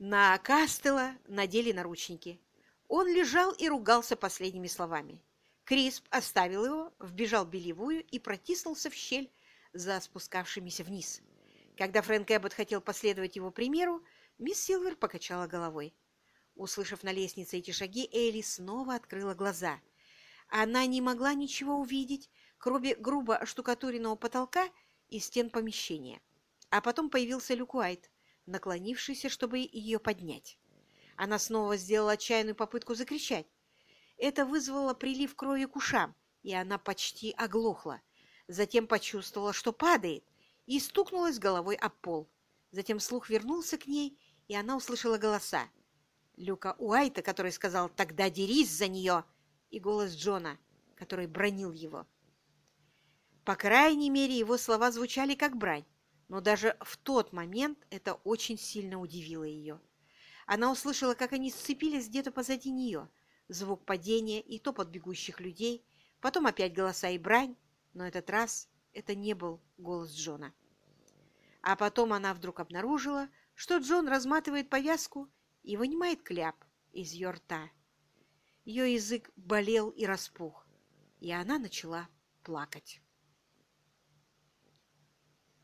На Кастела надели наручники. Он лежал и ругался последними словами. Крисп оставил его, вбежал в белевую и протиснулся в щель за спускавшимися вниз. Когда Фрэнк Эббот хотел последовать его примеру, мисс Силвер покачала головой. Услышав на лестнице эти шаги, Элли снова открыла глаза. Она не могла ничего увидеть, кроме грубо оштукатуренного потолка и стен помещения. А потом появился Люк Уайт, наклонившийся, чтобы ее поднять. Она снова сделала отчаянную попытку закричать. Это вызвало прилив крови к ушам, и она почти оглохла. Затем почувствовала, что падает, и стукнулась головой об пол. Затем слух вернулся к ней, и она услышала голоса. Люка Уайта, который сказал «Тогда дерись за нее!» и голос Джона, который бронил его. По крайней мере, его слова звучали как брань, но даже в тот момент это очень сильно удивило ее. Она услышала, как они сцепились где-то позади нее, звук падения и топот бегущих людей, потом опять голоса и брань, но этот раз это не был голос Джона. А потом она вдруг обнаружила, что Джон разматывает повязку и вынимает кляп из ее рта. Ее язык болел и распух, и она начала плакать.